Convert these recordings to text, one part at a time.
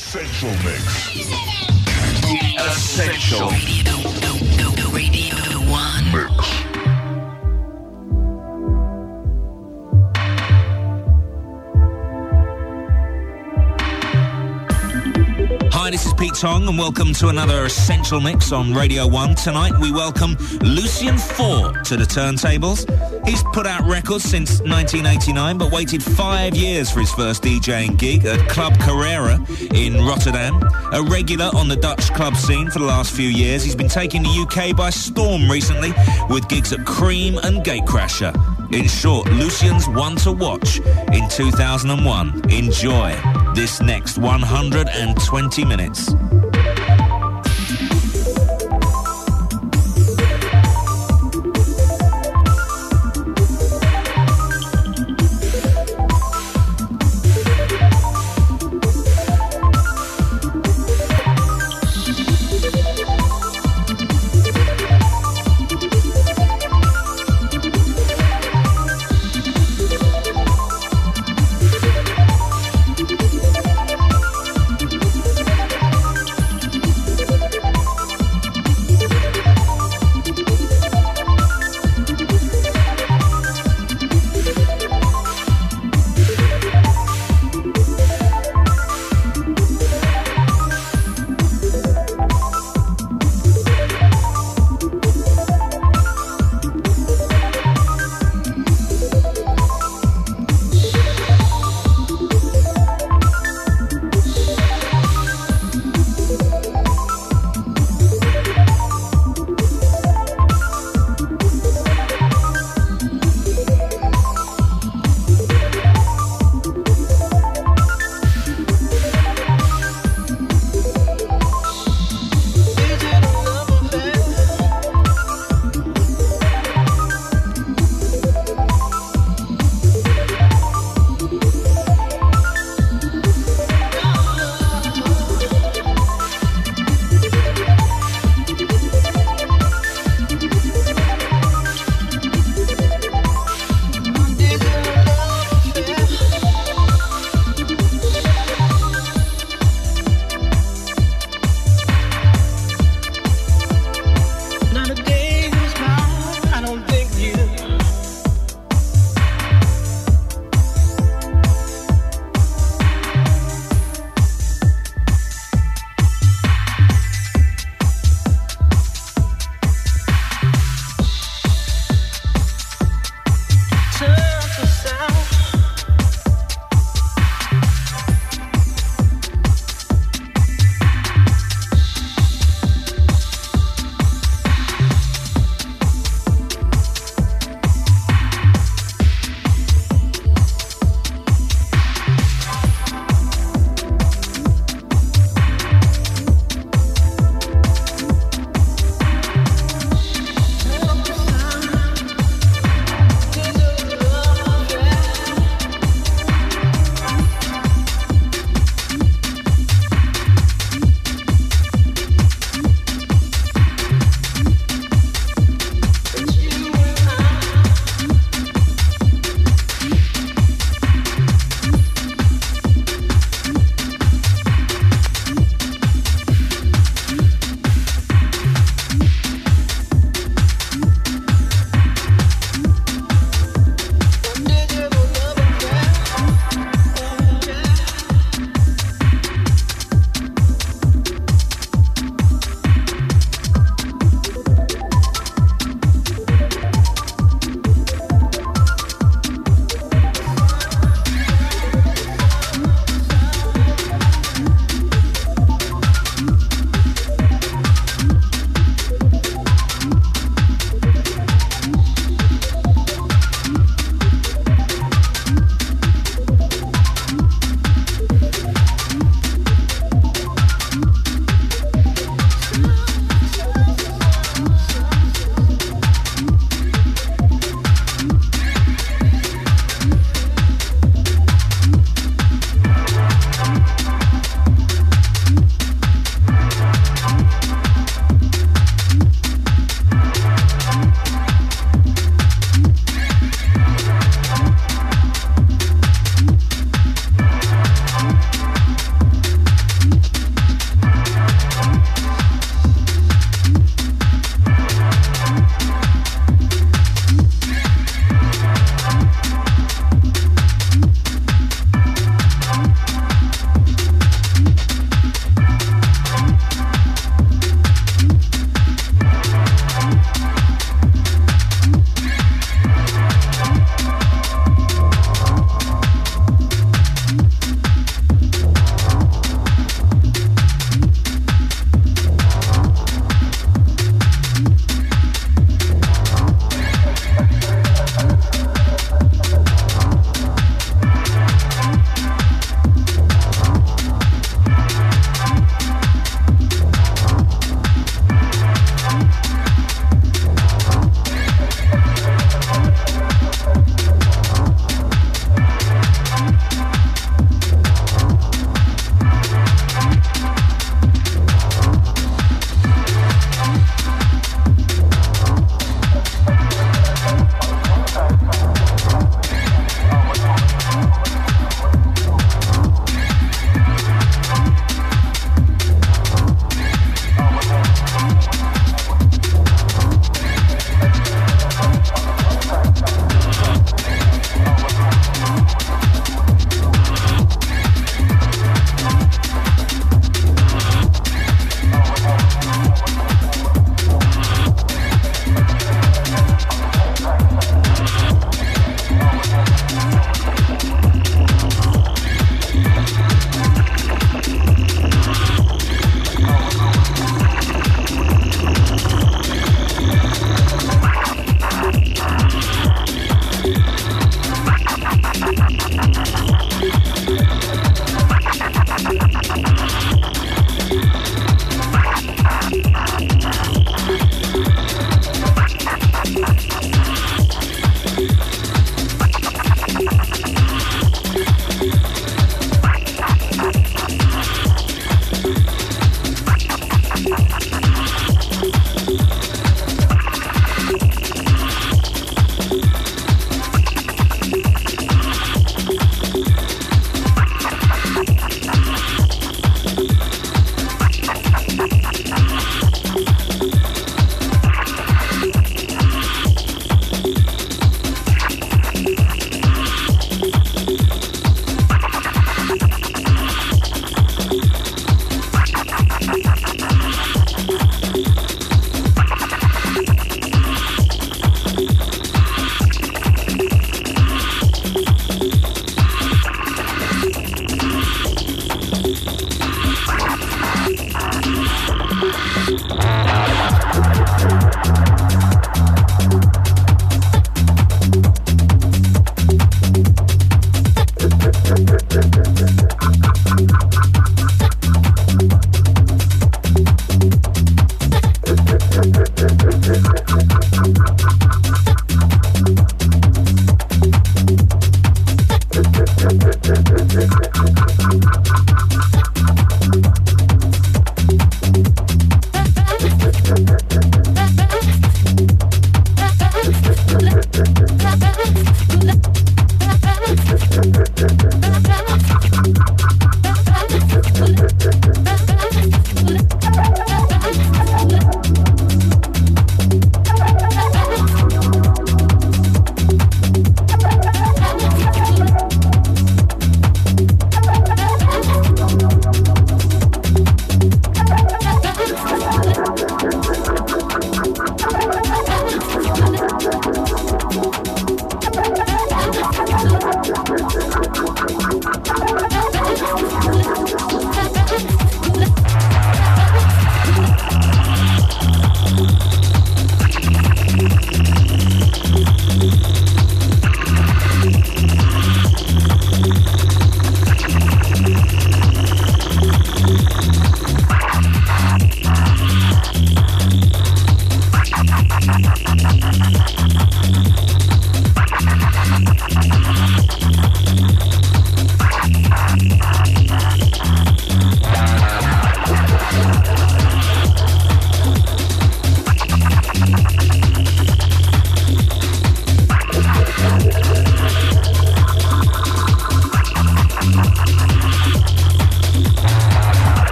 Essential Mix. Essential. Radio, Radio 1. Mix. Hi, this is Pete Tong, and welcome to another Essential Mix on Radio 1. Tonight, we welcome Lucien Foort to the turntables. He's put out records since 1989, but waited five years for his first DJing gig at Club Carrera in Rotterdam. A regular on the Dutch club scene for the last few years, he's been taking the UK by storm recently with gigs at Cream and Gatecrasher. In short, Lucien's one to watch in 2001. Enjoy this next 120 minutes.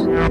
Always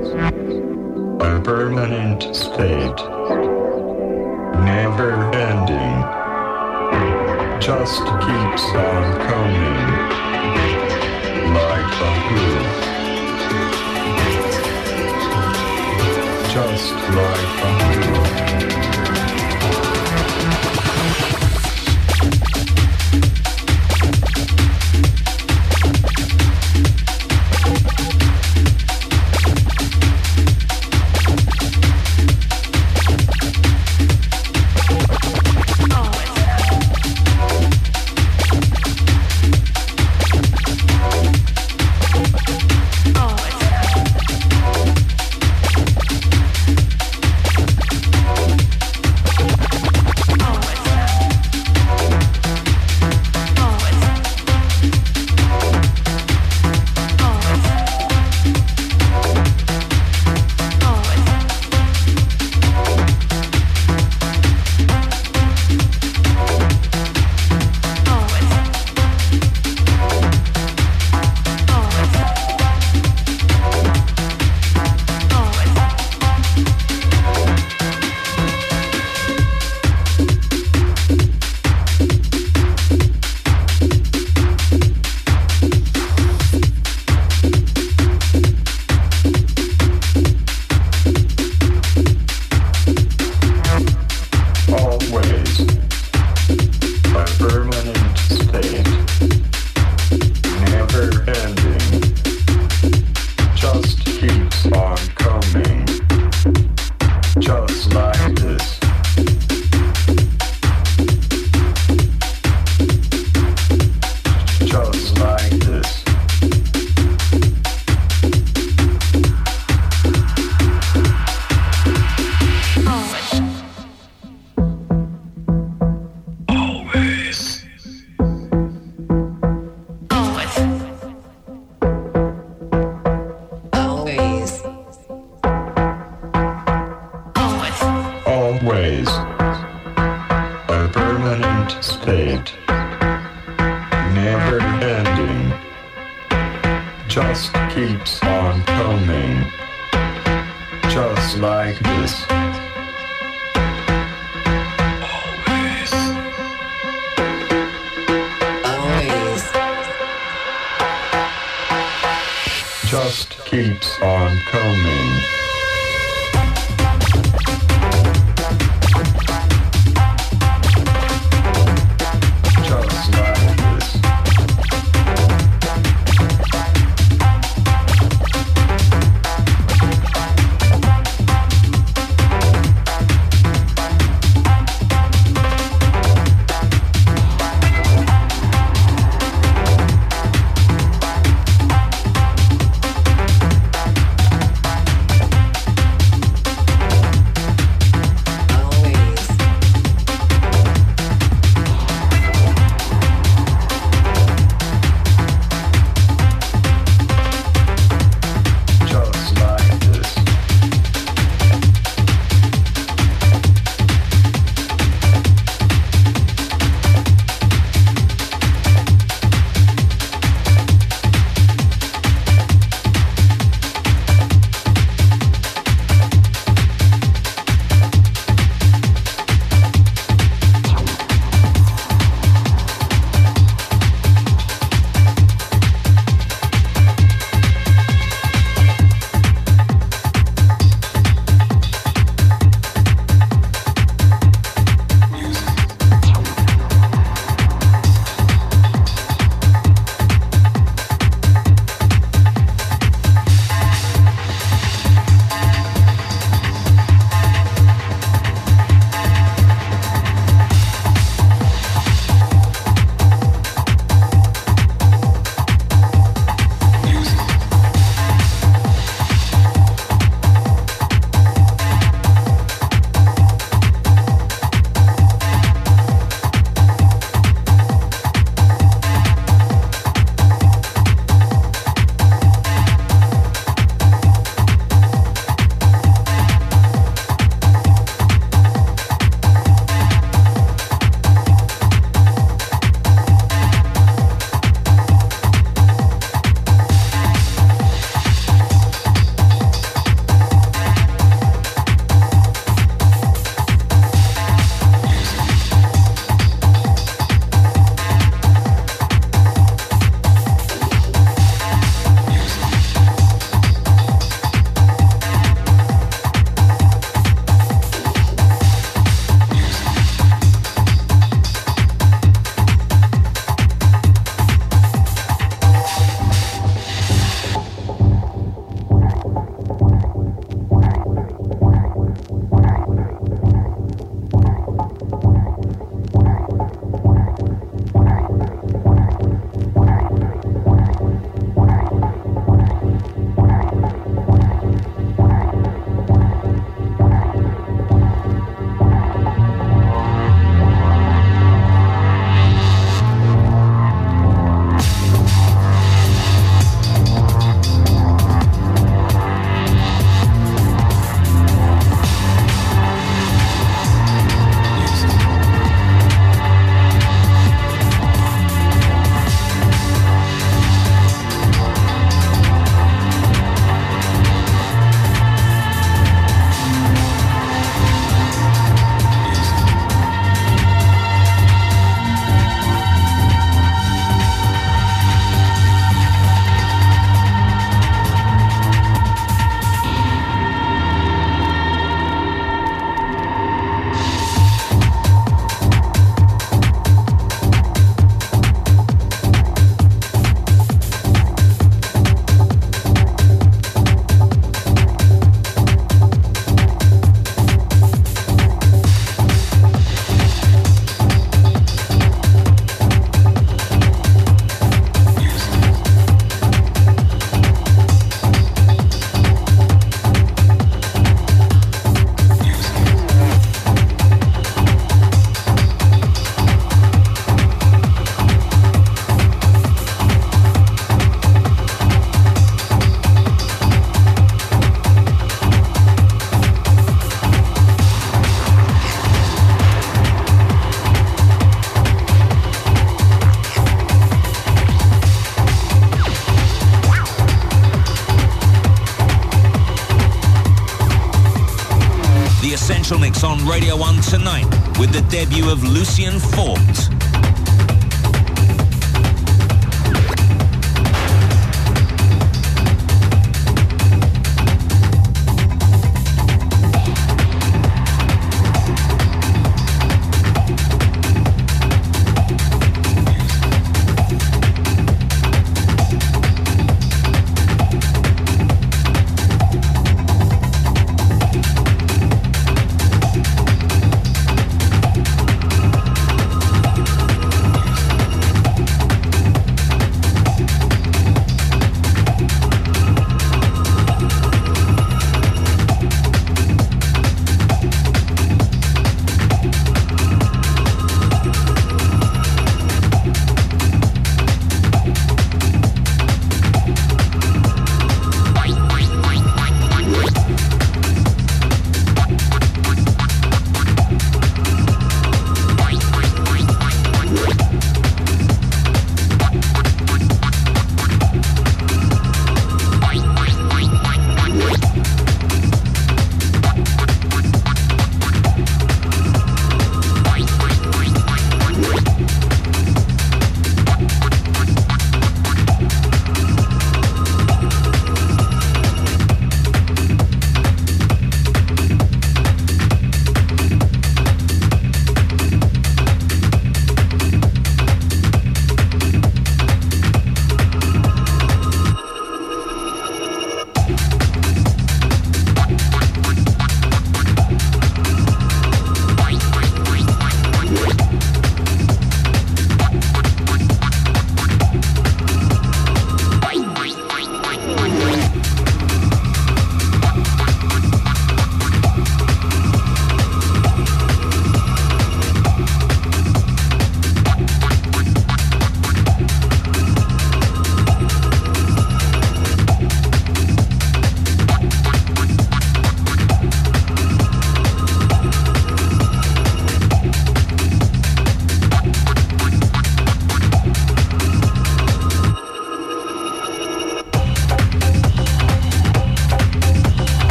Radio 1 tonight with the debut of Lucien Foort.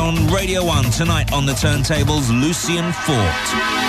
On Radio 1 tonight on the turntables, Lucien Foort.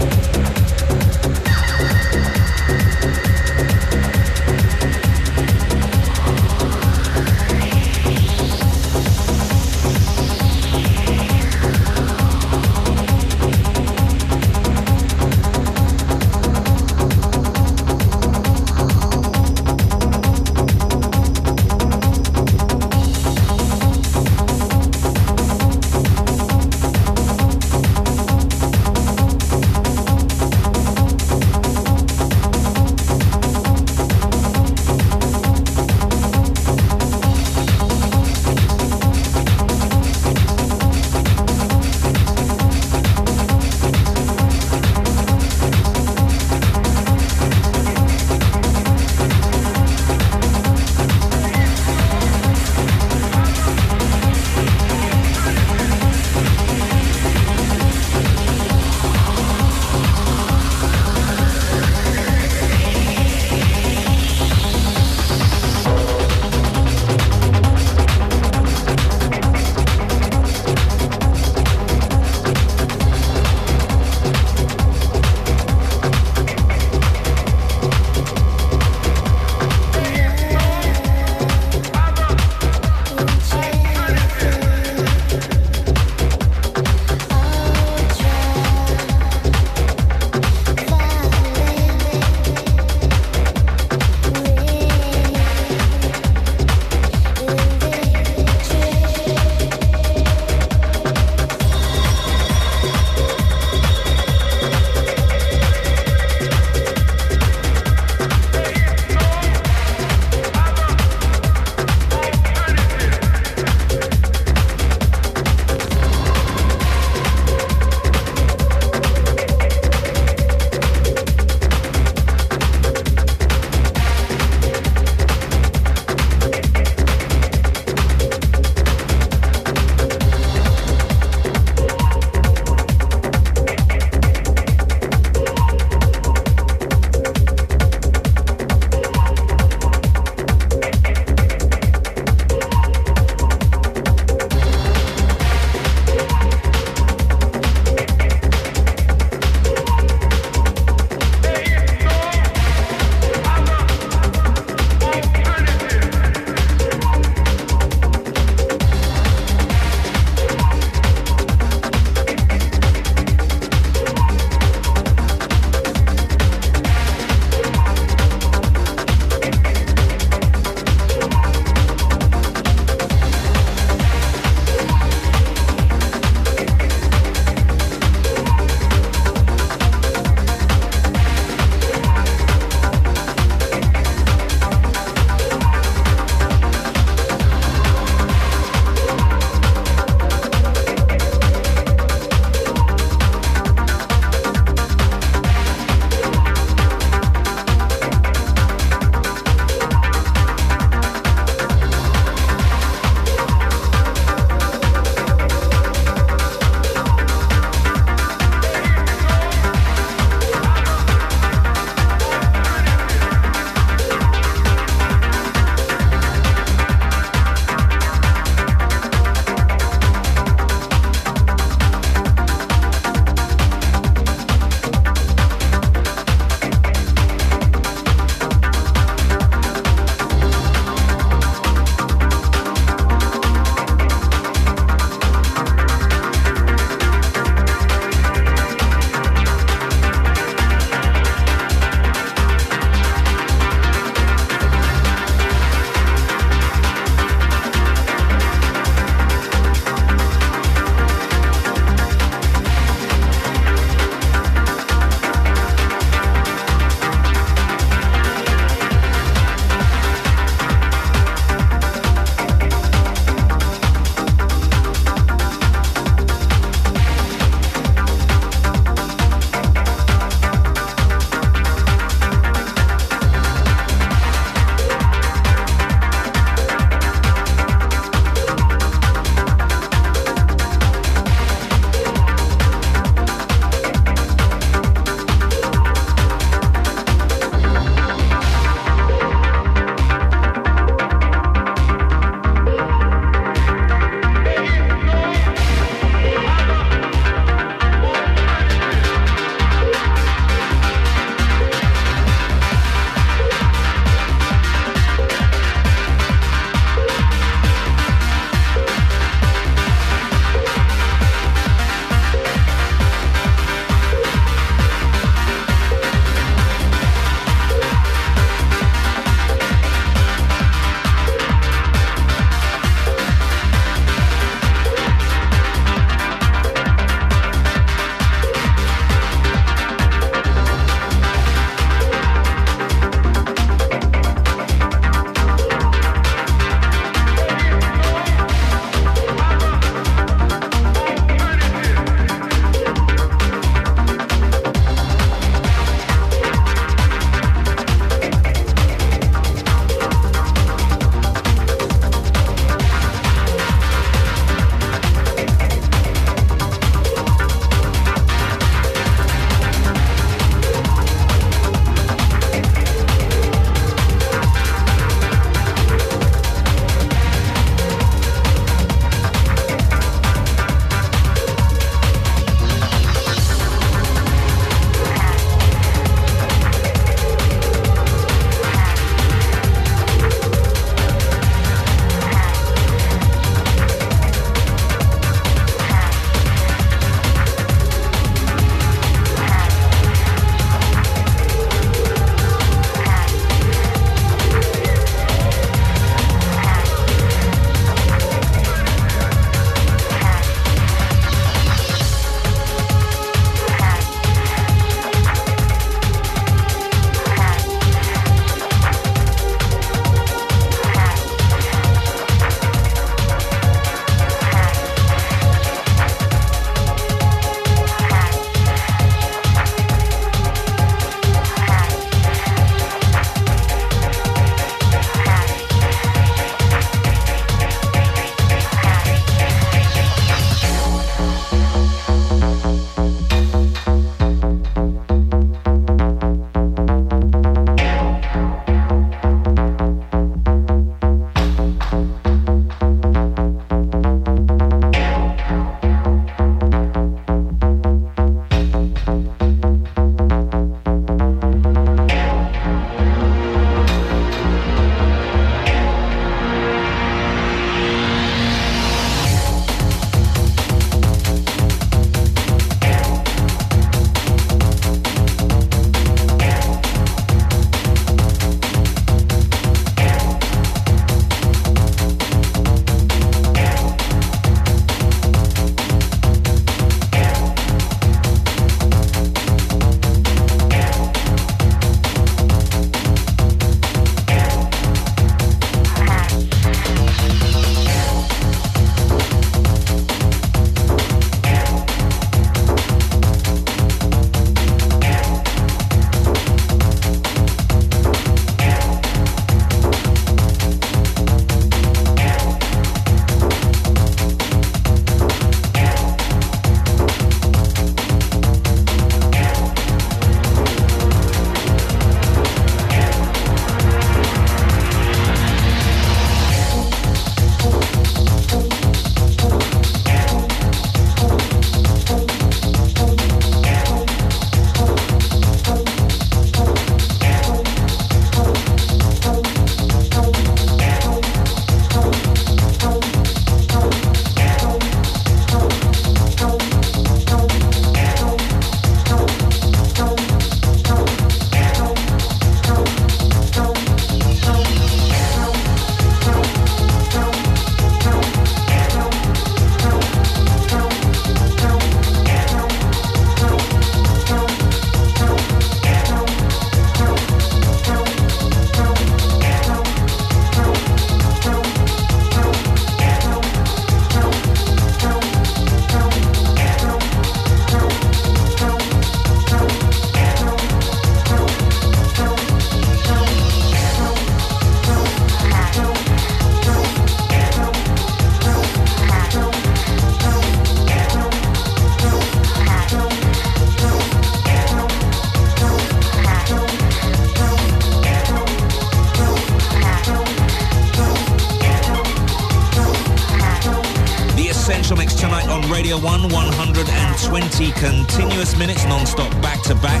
1, 120 continuous minutes non-stop back to back.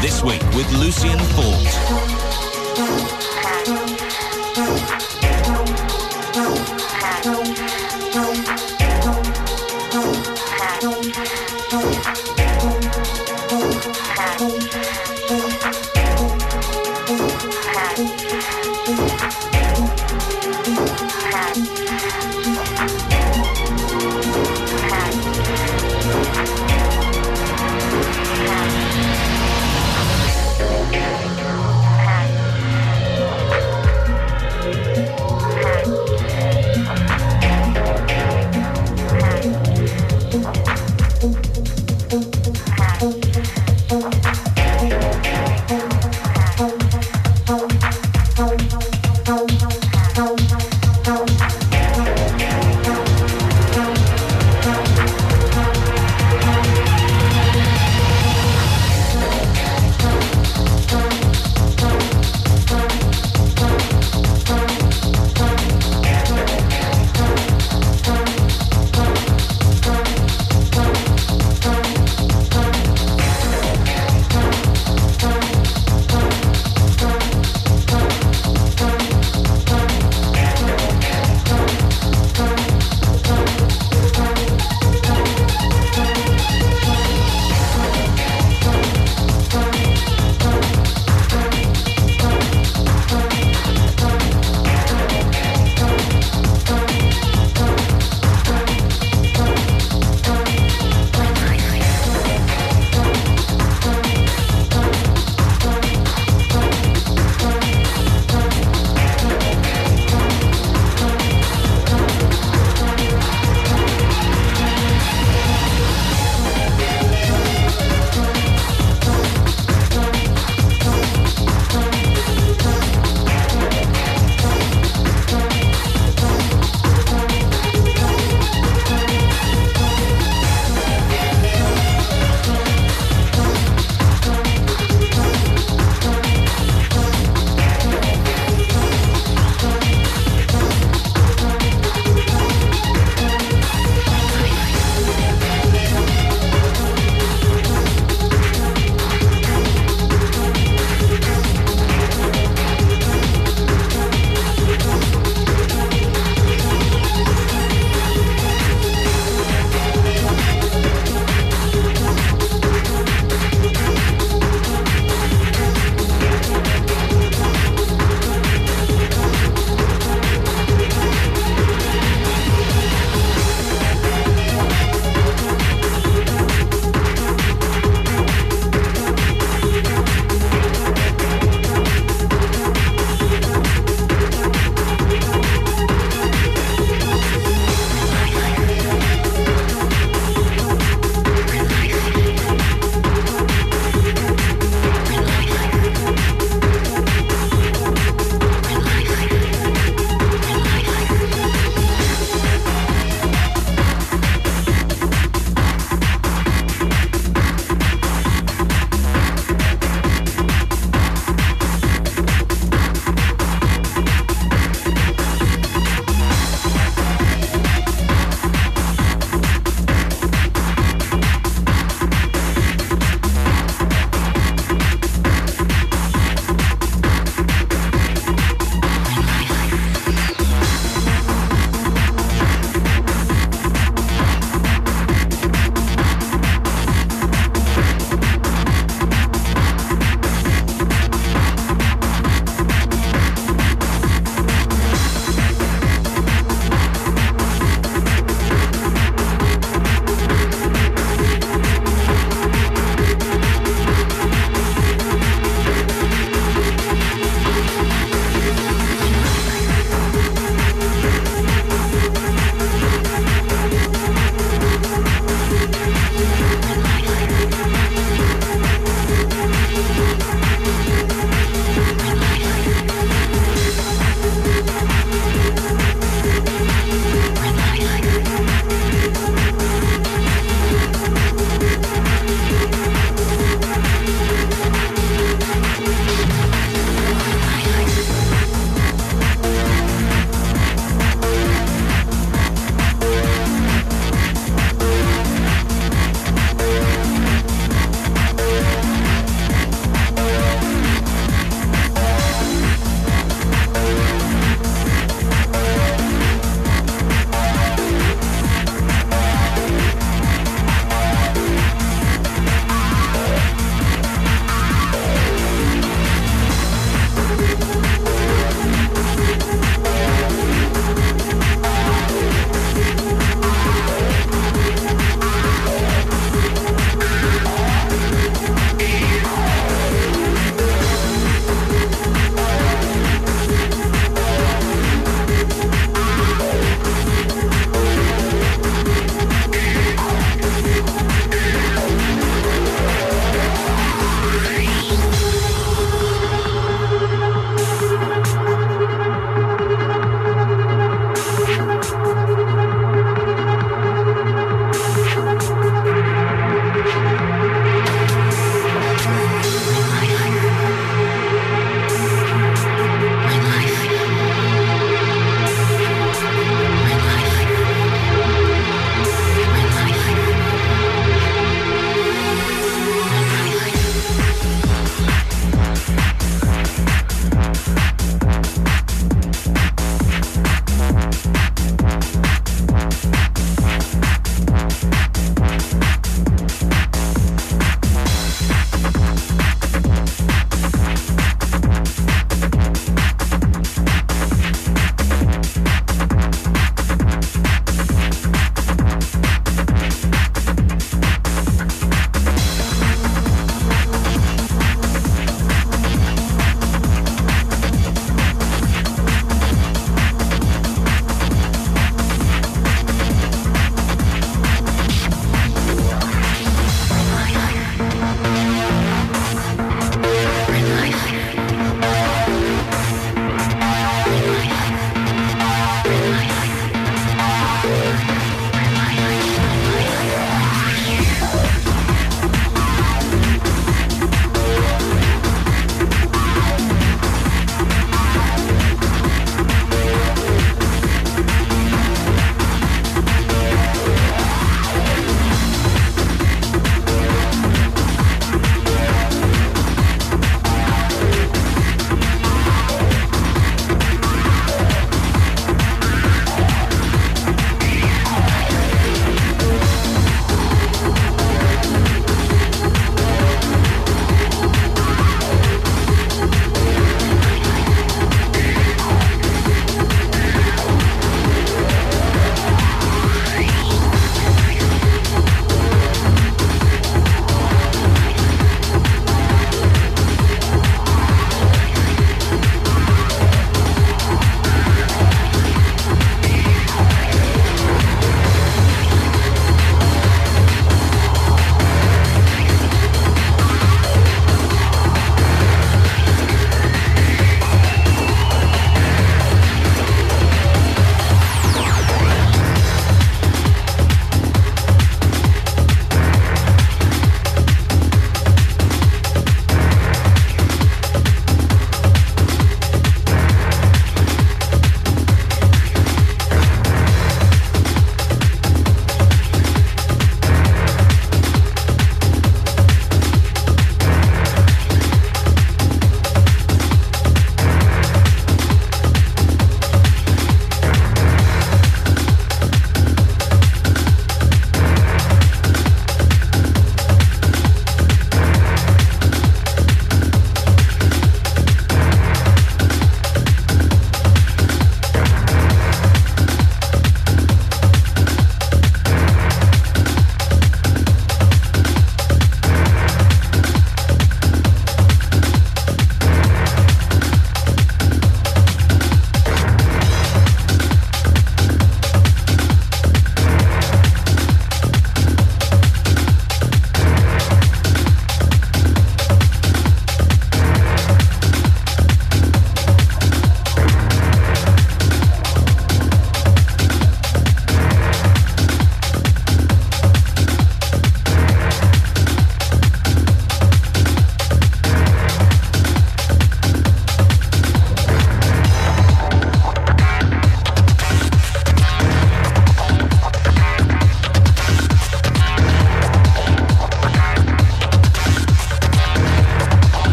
This week with Lucien Foort.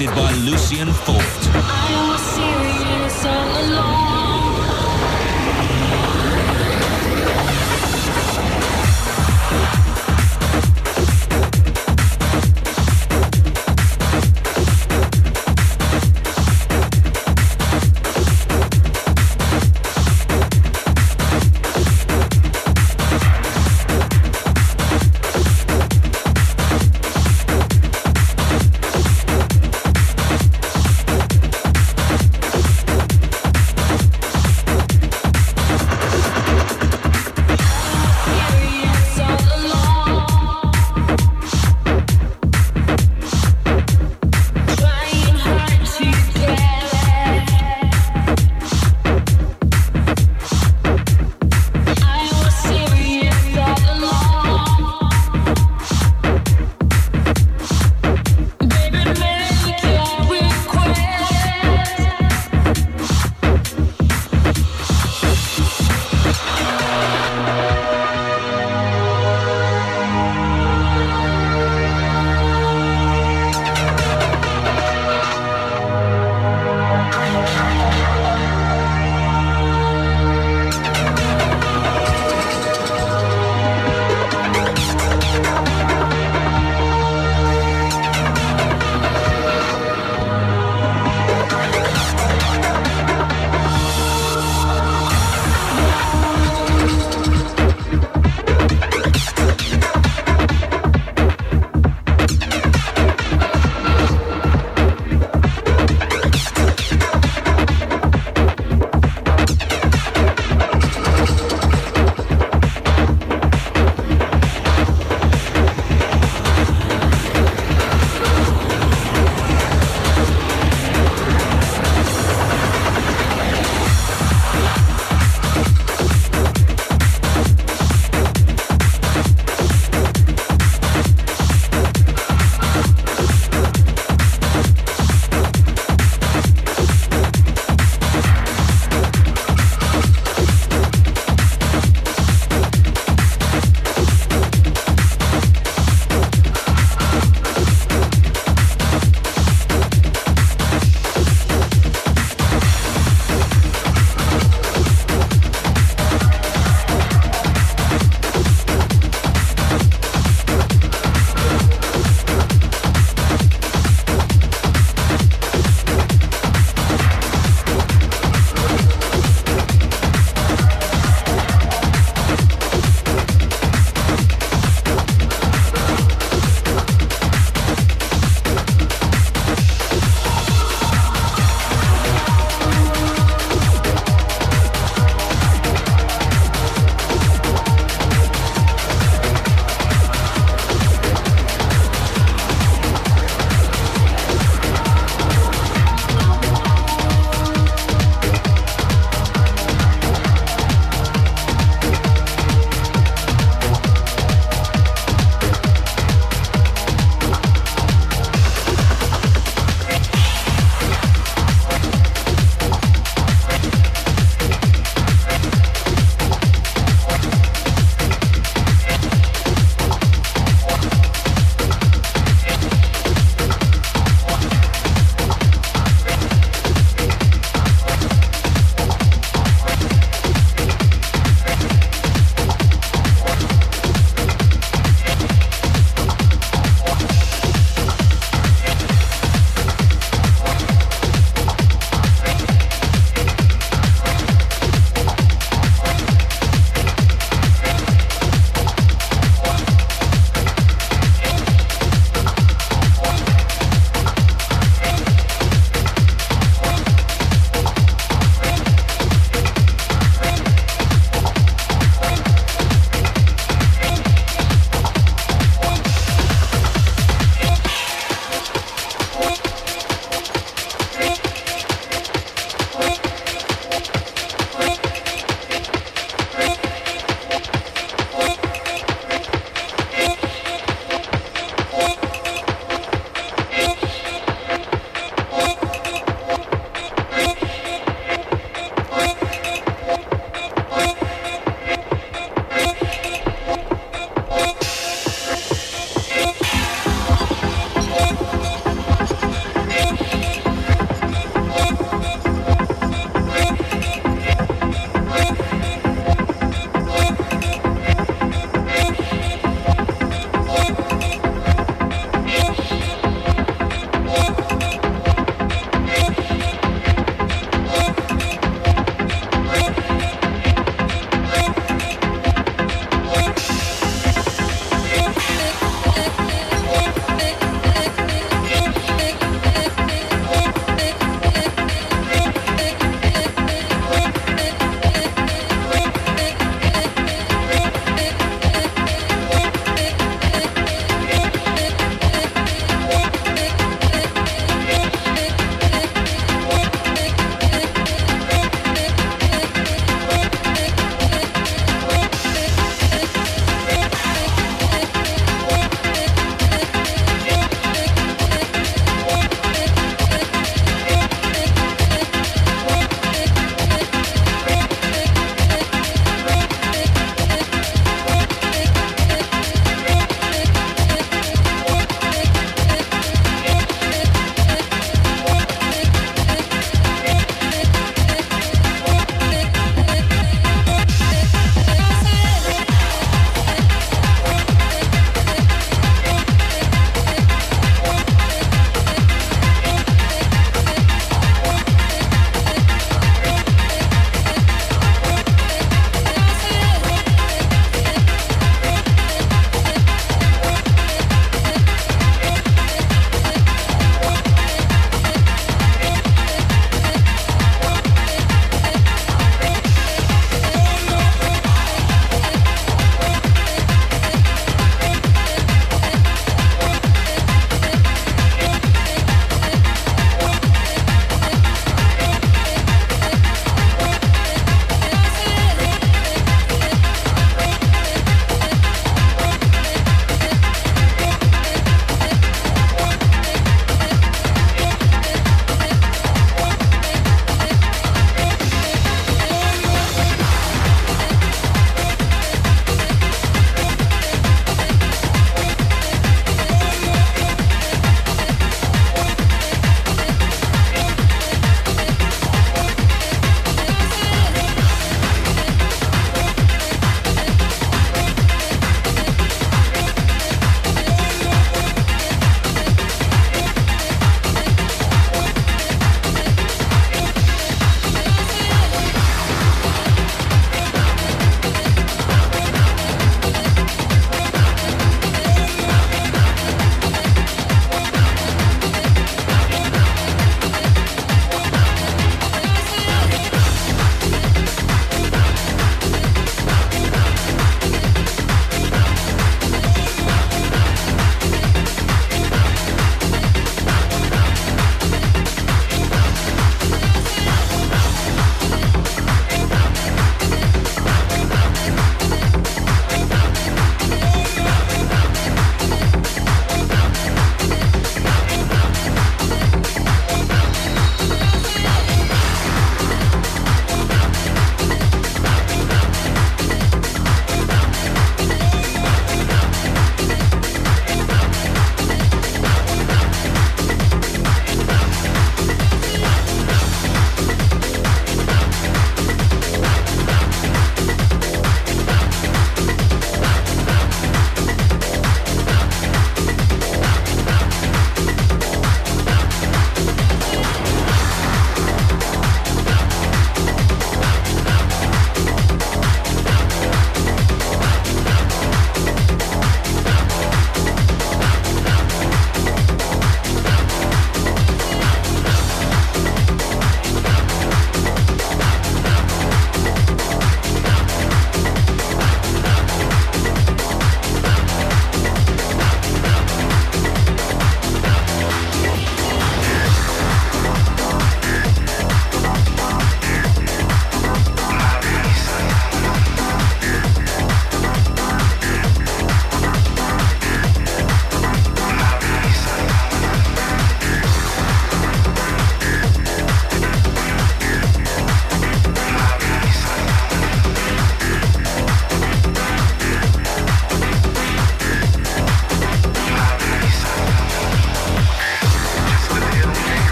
Hosted by Lucien Foort.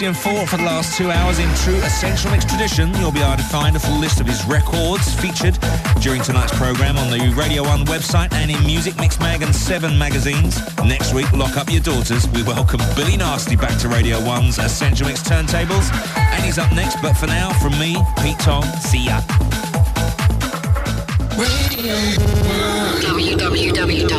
Lucien Foort for the last two hours in true Essential Mix tradition. You'll be able to find a full list of his records featured during tonight's programme on the Radio 1 website and in Muzik Mix Mag and 7 magazines. Next week, lock up your daughters. We welcome Billy Nasty back to Radio 1's Essential Mix turntables. And he's up next, but for now, from me, Pete Tong, see ya. www